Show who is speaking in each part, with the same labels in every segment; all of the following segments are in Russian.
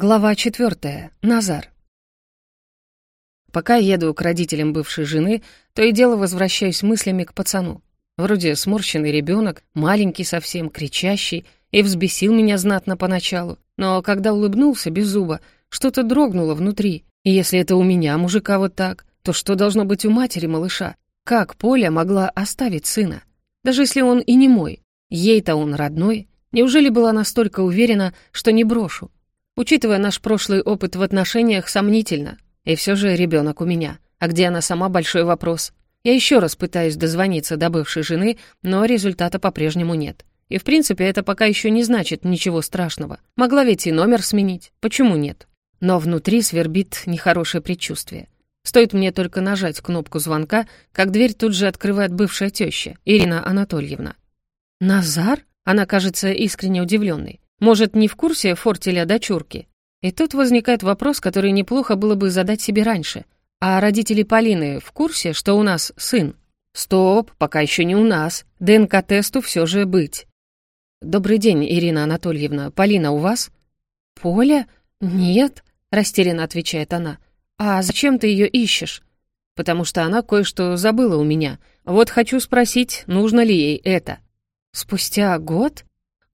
Speaker 1: Глава четвертая. Назар. Пока еду к родителям бывшей жены, то и дело возвращаюсь мыслями к пацану. Вроде сморщенный ребенок, маленький совсем, кричащий, и взбесил меня знатно поначалу. Но когда улыбнулся без зуба, что-то дрогнуло внутри. И если это у меня, мужика, вот так, то что должно быть у матери малыша? Как Поля могла оставить сына? Даже если он и не мой. Ей-то он родной. Неужели была настолько уверена, что не брошу? Учитывая наш прошлый опыт в отношениях, сомнительно. И все же ребенок у меня. А где она сама, большой вопрос. Я еще раз пытаюсь дозвониться до бывшей жены, но результата по-прежнему нет. И в принципе это пока еще не значит ничего страшного. Могла ведь и номер сменить. Почему нет? Но внутри свербит нехорошее предчувствие. Стоит мне только нажать кнопку звонка, как дверь тут же открывает бывшая теща, Ирина Анатольевна. «Назар?» Она кажется искренне удивленной. Может, не в курсе фортеля дочурки? И тут возникает вопрос, который неплохо было бы задать себе раньше. А родители Полины в курсе, что у нас сын? Стоп, пока еще не у нас. ДНК-тесту все же быть. Добрый день, Ирина Анатольевна. Полина у вас? Поля? Нет, растерянно отвечает она. А зачем ты ее ищешь? Потому что она кое-что забыла у меня. Вот хочу спросить, нужно ли ей это. Спустя год?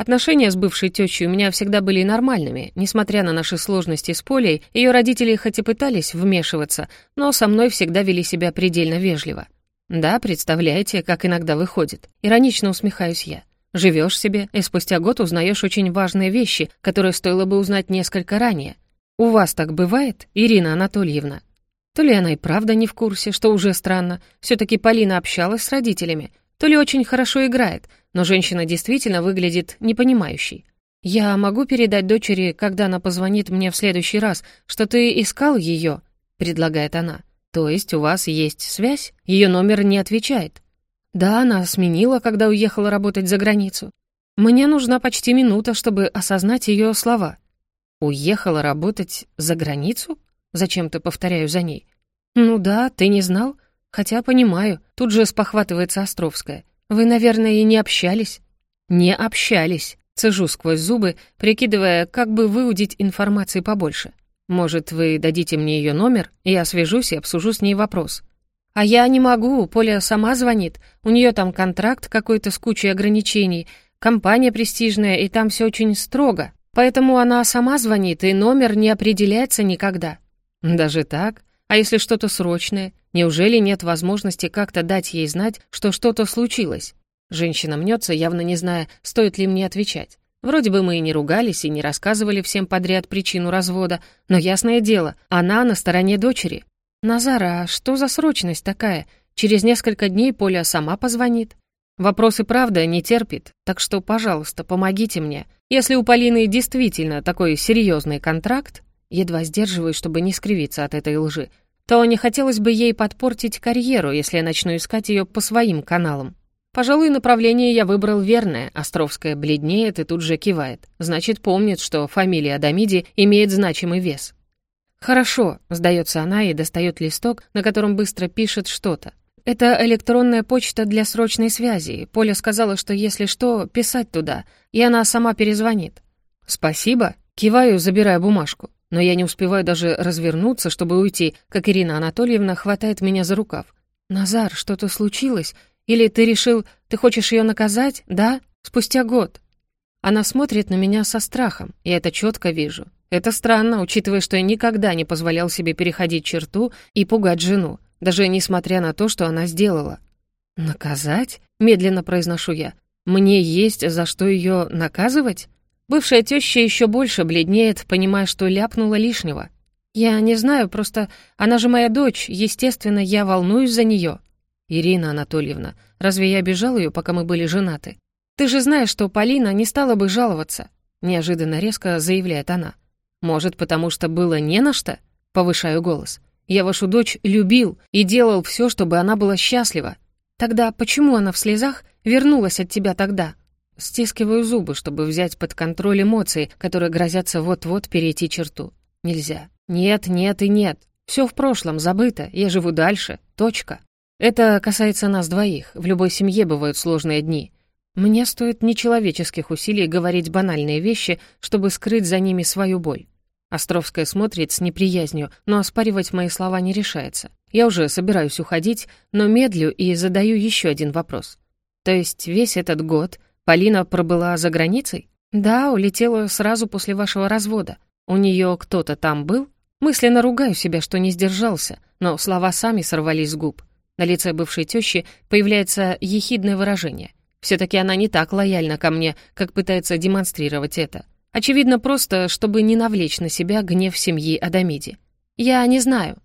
Speaker 1: Отношения с бывшей тещей у меня всегда были нормальными. Несмотря на наши сложности с Полей, ее родители хоть и пытались вмешиваться, но со мной всегда вели себя предельно вежливо. Да, представляете, как иногда выходит. Иронично усмехаюсь я. Живешь себе, и спустя год узнаешь очень важные вещи, которые стоило бы узнать несколько ранее. У вас так бывает, Ирина Анатольевна? То ли она и правда не в курсе, что уже странно, все таки Полина общалась с родителями, то ли очень хорошо играет, но женщина действительно выглядит непонимающей. «Я могу передать дочери, когда она позвонит мне в следующий раз, что ты искал ее?» — предлагает она. «То есть у вас есть связь? Ее номер не отвечает?» «Да, она сменила, когда уехала работать за границу. Мне нужна почти минута, чтобы осознать ее слова». «Уехала работать за границу?» Зачем-то повторяю за ней. «Ну да, ты не знал? Хотя понимаю, тут же спохватывается Островская. Вы, наверное, и не общались? Не общались. Цежу сквозь зубы, прикидывая, как бы выудить информации побольше. Может, вы дадите мне ее номер, я свяжусь и обсужу с ней вопрос. А я не могу, Поля сама звонит. У нее там контракт какой-то с кучей ограничений, компания престижная, и там все очень строго. Поэтому она сама звонит, и номер не определяется никогда. Даже так? А если что-то срочное? Неужели нет возможности как-то дать ей знать, что что-то случилось? Женщина мнется, явно не зная, стоит ли мне отвечать. Вроде бы мы и не ругались, и не рассказывали всем подряд причину развода, но ясное дело, она на стороне дочери. «Назара, а что за срочность такая? Через несколько дней Поля сама позвонит». Вопрос и правда не терпит, так что, пожалуйста, помогите мне. Если у Полины действительно такой серьезный контракт, едва сдерживаюсь, чтобы не скривиться от этой лжи, то не хотелось бы ей подпортить карьеру, если я начну искать ее по своим каналам. Пожалуй, направление я выбрал верное. Островская бледнеет и тут же кивает. Значит, помнит, что фамилия Адамиди имеет значимый вес. «Хорошо», — сдается она и достает листок, на котором быстро пишет что-то. «Это электронная почта для срочной связи. Поля сказала, что если что, писать туда, и она сама перезвонит». «Спасибо», — киваю, забирая бумажку но я не успеваю даже развернуться, чтобы уйти, как Ирина Анатольевна хватает меня за рукав. «Назар, что-то случилось? Или ты решил, ты хочешь ее наказать, да? Спустя год?» Она смотрит на меня со страхом, я это четко вижу. Это странно, учитывая, что я никогда не позволял себе переходить черту и пугать жену, даже несмотря на то, что она сделала. «Наказать?» — медленно произношу я. «Мне есть за что ее наказывать?» Бывшая теща еще больше бледнеет, понимая, что ляпнула лишнего. «Я не знаю, просто она же моя дочь, естественно, я волнуюсь за нее». «Ирина Анатольевна, разве я обижал ее, пока мы были женаты? Ты же знаешь, что Полина не стала бы жаловаться», — неожиданно резко заявляет она. «Может, потому что было не на что?» — повышаю голос. «Я вашу дочь любил и делал все, чтобы она была счастлива. Тогда почему она в слезах вернулась от тебя тогда?» Стискиваю зубы, чтобы взять под контроль эмоции, которые грозятся вот-вот перейти черту. Нельзя. Нет, нет и нет. Все в прошлом, забыто. Я живу дальше. Точка. Это касается нас двоих. В любой семье бывают сложные дни. Мне стоит нечеловеческих усилий говорить банальные вещи, чтобы скрыть за ними свою боль. Островская смотрит с неприязнью, но оспаривать мои слова не решается. Я уже собираюсь уходить, но медлю и задаю еще один вопрос. То есть весь этот год Полина пробыла за границей? Да, улетела сразу после вашего развода. У нее кто-то там был? Мысленно ругаю себя, что не сдержался, но слова сами сорвались с губ. На лице бывшей тещи появляется ехидное выражение. все таки она не так лояльна ко мне, как пытается демонстрировать это. Очевидно, просто, чтобы не навлечь на себя гнев семьи Адамиди. Я не знаю.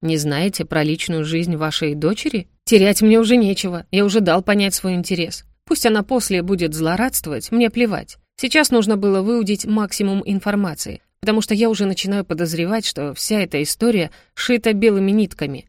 Speaker 1: Не знаете про личную жизнь вашей дочери? Терять мне уже нечего, я уже дал понять свой интерес. Пусть она после будет злорадствовать, мне плевать. Сейчас нужно было выудить максимум информации, потому что я уже начинаю подозревать, что вся эта история шита белыми нитками.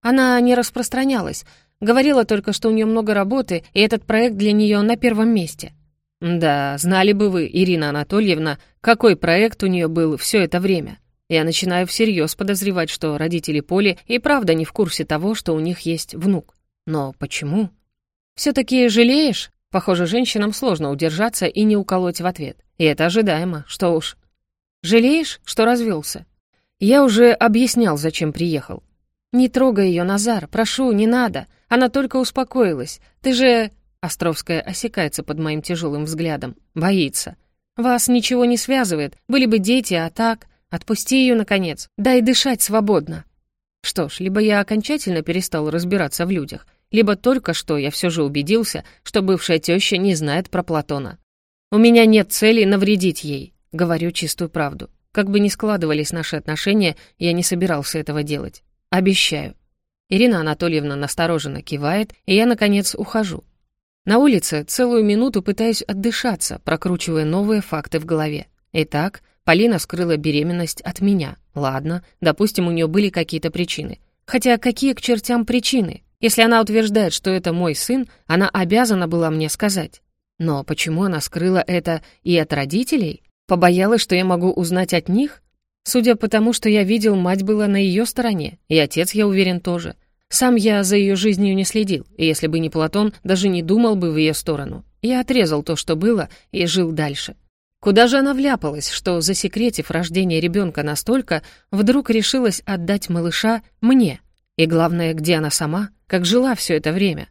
Speaker 1: Она не распространялась, говорила только, что у нее много работы, и этот проект для нее на первом месте. Да, знали бы вы, Ирина Анатольевна, какой проект у нее был все это время. Я начинаю всерьез подозревать, что родители Поли и правда не в курсе того, что у них есть внук. Но почему? «Все-таки жалеешь?» Похоже, женщинам сложно удержаться и не уколоть в ответ. И это ожидаемо, что уж. «Жалеешь, что развелся?» Я уже объяснял, зачем приехал. «Не трогай ее, Назар, прошу, не надо. Она только успокоилась. Ты же...» Островская осекается под моим тяжелым взглядом. Боится. «Вас ничего не связывает. Были бы дети, а так...» Отпусти ее, наконец. Дай дышать свободно. Что ж, либо я окончательно перестал разбираться в людях, либо только что я все же убедился, что бывшая теща не знает про Платона. У меня нет цели навредить ей, говорю чистую правду. Как бы ни складывались наши отношения, я не собирался этого делать. Обещаю. Ирина Анатольевна настороженно кивает, и я, наконец, ухожу. На улице целую минуту пытаюсь отдышаться, прокручивая новые факты в голове. Итак, Полина скрыла беременность от меня. Ладно, допустим, у нее были какие-то причины. Хотя какие к чертям причины? Если она утверждает, что это мой сын, она обязана была мне сказать. Но почему она скрыла это и от родителей? Побоялась, что я могу узнать от них? Судя по тому, что я видел, мать была на ее стороне, и отец, я уверен, тоже. Сам я за ее жизнью не следил, и если бы не Платон, даже не думал бы в ее сторону. Я отрезал то, что было, и жил дальше. Куда же она вляпалась, что, засекретив рождение ребенка настолько, вдруг решилась отдать малыша мне? И главное, где она сама, как жила все это время?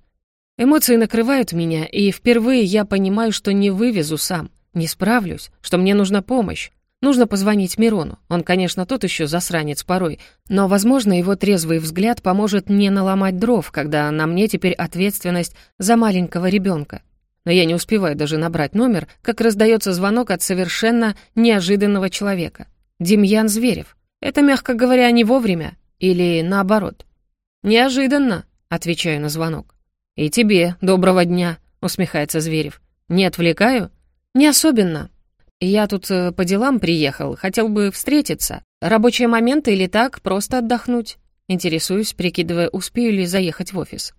Speaker 1: Эмоции накрывают меня, и впервые я понимаю, что не вывезу сам, не справлюсь, что мне нужна помощь. Нужно позвонить Мирону. Он, конечно, тот еще засранец порой, но, возможно, его трезвый взгляд поможет не наломать дров, когда на мне теперь ответственность за маленького ребенка но я не успеваю даже набрать номер, как раздается звонок от совершенно неожиданного человека. Демьян Зверев. Это, мягко говоря, не вовремя. Или наоборот. «Неожиданно», — отвечаю на звонок. «И тебе доброго дня», — усмехается Зверев. «Не отвлекаю?» «Не особенно. Я тут э, по делам приехал, хотел бы встретиться. Рабочие моменты или так, просто отдохнуть?» Интересуюсь, прикидывая, успею ли заехать в офис.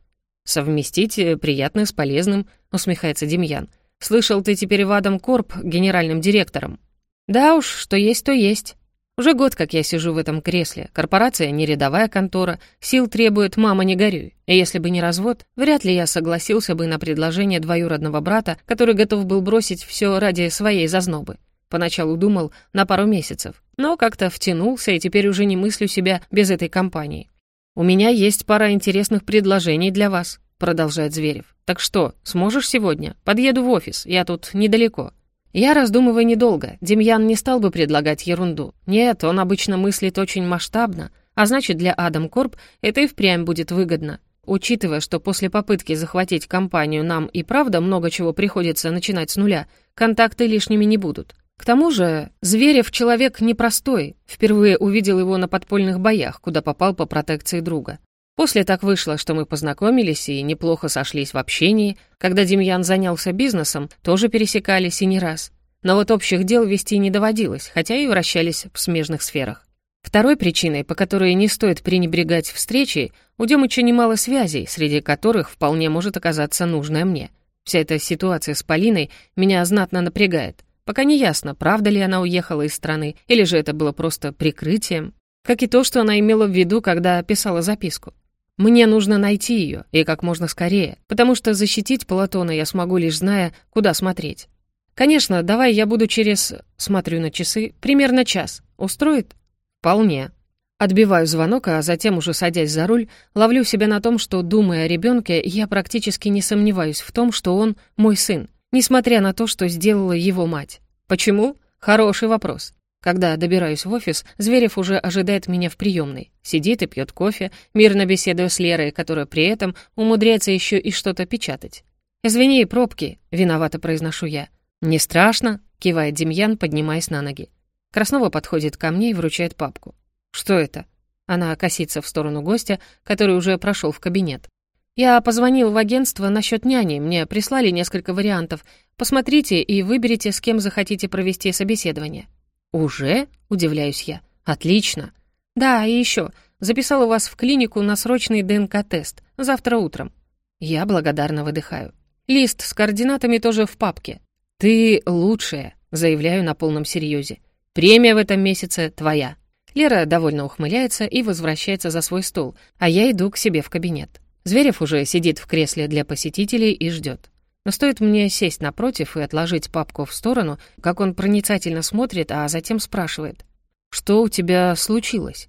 Speaker 1: «Совместить э, приятное с полезным», — усмехается Демьян. «Слышал, ты теперь в Адам Корп генеральным директором». «Да уж, что есть, то есть. Уже год, как я сижу в этом кресле. Корпорация не рядовая контора, сил требует «мама, не горюй». И если бы не развод, вряд ли я согласился бы на предложение двоюродного брата, который готов был бросить все ради своей зазнобы. Поначалу думал на пару месяцев, но как-то втянулся и теперь уже не мыслю себя без этой компании. «У меня есть пара интересных предложений для вас», — продолжает Зверев. «Так что, сможешь сегодня? Подъеду в офис, я тут недалеко». Я раздумываю недолго. Демьян не стал бы предлагать ерунду. Нет, он обычно мыслит очень масштабно, а значит, для Адам Корп это и впрямь будет выгодно. Учитывая, что после попытки захватить компанию нам и правда много чего приходится начинать с нуля, контакты лишними не будут. К тому же, Зверев человек непростой, впервые увидел его на подпольных боях, куда попал по протекции друга. После так вышло, что мы познакомились и неплохо сошлись в общении. Когда Демьян занялся бизнесом, тоже пересекались и не раз. Но вот общих дел вести не доводилось, хотя и вращались в смежных сферах. Второй причиной, по которой не стоит пренебрегать встречей, у Демыча немало связей, среди которых вполне может оказаться нужная мне. Вся эта ситуация с Полиной меня знатно напрягает. Пока не ясно, правда ли она уехала из страны, или же это было просто прикрытием. Как и то, что она имела в виду, когда писала записку. Мне нужно найти ее, и как можно скорее, потому что защитить Платона я смогу лишь зная, куда смотреть. «Конечно, давай я буду через...» Смотрю на часы. «Примерно час. Устроит?» «Вполне». Отбиваю звонок, а затем, уже садясь за руль, ловлю себя на том, что, думая о ребенке, я практически не сомневаюсь в том, что он мой сын, несмотря на то, что сделала его мать. Почему? Хороший вопрос. Когда добираюсь в офис, Зверев уже ожидает меня в приемной. Сидит и пьет кофе, мирно беседуя с Лерой, которая при этом умудряется еще и что-то печатать. «Извини, пробки», — виновато произношу я. «Не страшно», — кивает Демьян, поднимаясь на ноги. Краснова подходит ко мне и вручает папку. «Что это?» Она косится в сторону гостя, который уже прошел в кабинет. «Я позвонил в агентство насчет няни, мне прислали несколько вариантов. Посмотрите и выберите, с кем захотите провести собеседование». «Уже?» — удивляюсь я. «Отлично». «Да, и еще. Записала вас в клинику на срочный ДНК-тест. Завтра утром». Я благодарно выдыхаю. Лист с координатами тоже в папке. «Ты лучшая», — заявляю на полном серьезе. «Премия в этом месяце твоя». Лера довольно ухмыляется и возвращается за свой стол, а я иду к себе в кабинет. Зверев уже сидит в кресле для посетителей и ждет. Но стоит мне сесть напротив и отложить папку в сторону, как он проницательно смотрит, а затем спрашивает. «Что у тебя случилось?»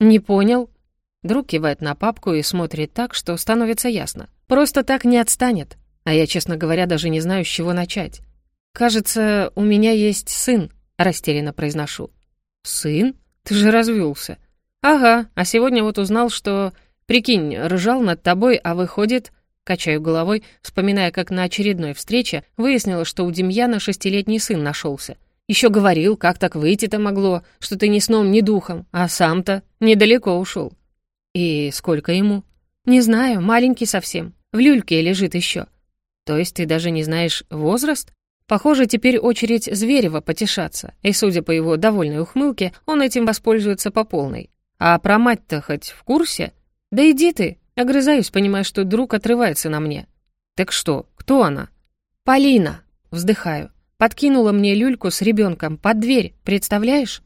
Speaker 1: «Не понял». Друг кивает на папку и смотрит так, что становится ясно. «Просто так не отстанет». А я, честно говоря, даже не знаю, с чего начать. «Кажется, у меня есть сын», — растерянно произношу. «Сын?» Ты же развелся. Ага, а сегодня вот узнал, что... Прикинь, ржал над тобой, а выходит... Качаю головой, вспоминая, как на очередной встрече выяснилось, что у Демьяна шестилетний сын нашелся. Еще говорил, как так выйти-то могло, что ты ни сном, ни духом, а сам-то недалеко ушел. И сколько ему? Не знаю, маленький совсем. В люльке лежит еще. То есть ты даже не знаешь возраст? Похоже, теперь очередь Зверева потешаться, и, судя по его довольной ухмылке, он этим воспользуется по полной. А про мать-то хоть в курсе? Да иди ты, огрызаюсь, понимая, что друг отрывается на мне. Так что, кто она? Полина, вздыхаю. Подкинула мне люльку с ребенком под дверь, представляешь?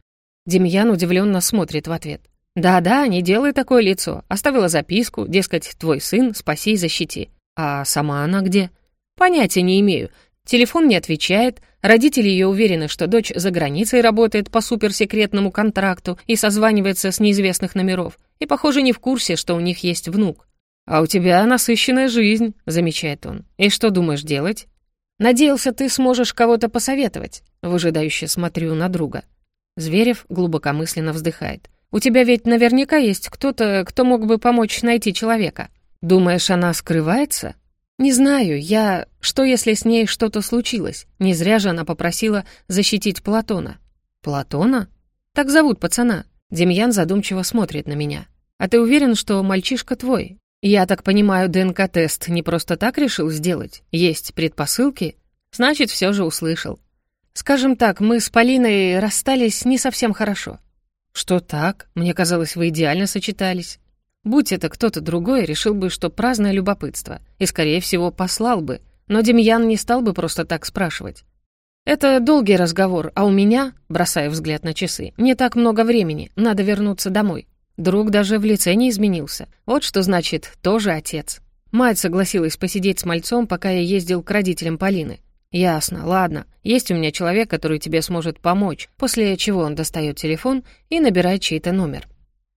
Speaker 1: Демьян удивленно смотрит в ответ. «Да-да, не делай такое лицо. Оставила записку, дескать, твой сын, спаси и защити. А сама она где?» «Понятия не имею. Телефон не отвечает, родители ее уверены, что дочь за границей работает по суперсекретному контракту и созванивается с неизвестных номеров, и, похоже, не в курсе, что у них есть внук. «А у тебя насыщенная жизнь», — замечает он. «И что думаешь делать?» «Надеялся, ты сможешь кого-то посоветовать», — выжидающе смотрю на друга. Зверев глубокомысленно вздыхает. «У тебя ведь наверняка есть кто-то, кто мог бы помочь найти человека. Думаешь, она скрывается?» «Не знаю, я... Что, если с ней что-то случилось? Не зря же она попросила защитить Платона». «Платона? Так зовут пацана». Демьян задумчиво смотрит на меня. «А ты уверен, что мальчишка твой? Я так понимаю, ДНК-тест не просто так решил сделать? Есть предпосылки? Значит, все же услышал. Скажем так, мы с Полиной расстались не совсем хорошо». «Что так? Мне казалось, вы идеально сочетались». Будь это кто-то другой, решил бы, что праздное любопытство, и, скорее всего, послал бы, но Демьян не стал бы просто так спрашивать. «Это долгий разговор, а у меня, бросая взгляд на часы, не так много времени, надо вернуться домой. Друг даже в лице не изменился. Вот что значит «тоже отец». Мать согласилась посидеть с мальцом, пока я ездил к родителям Полины. «Ясно, ладно. Есть у меня человек, который тебе сможет помочь», после чего он достает телефон и набирает чей-то номер.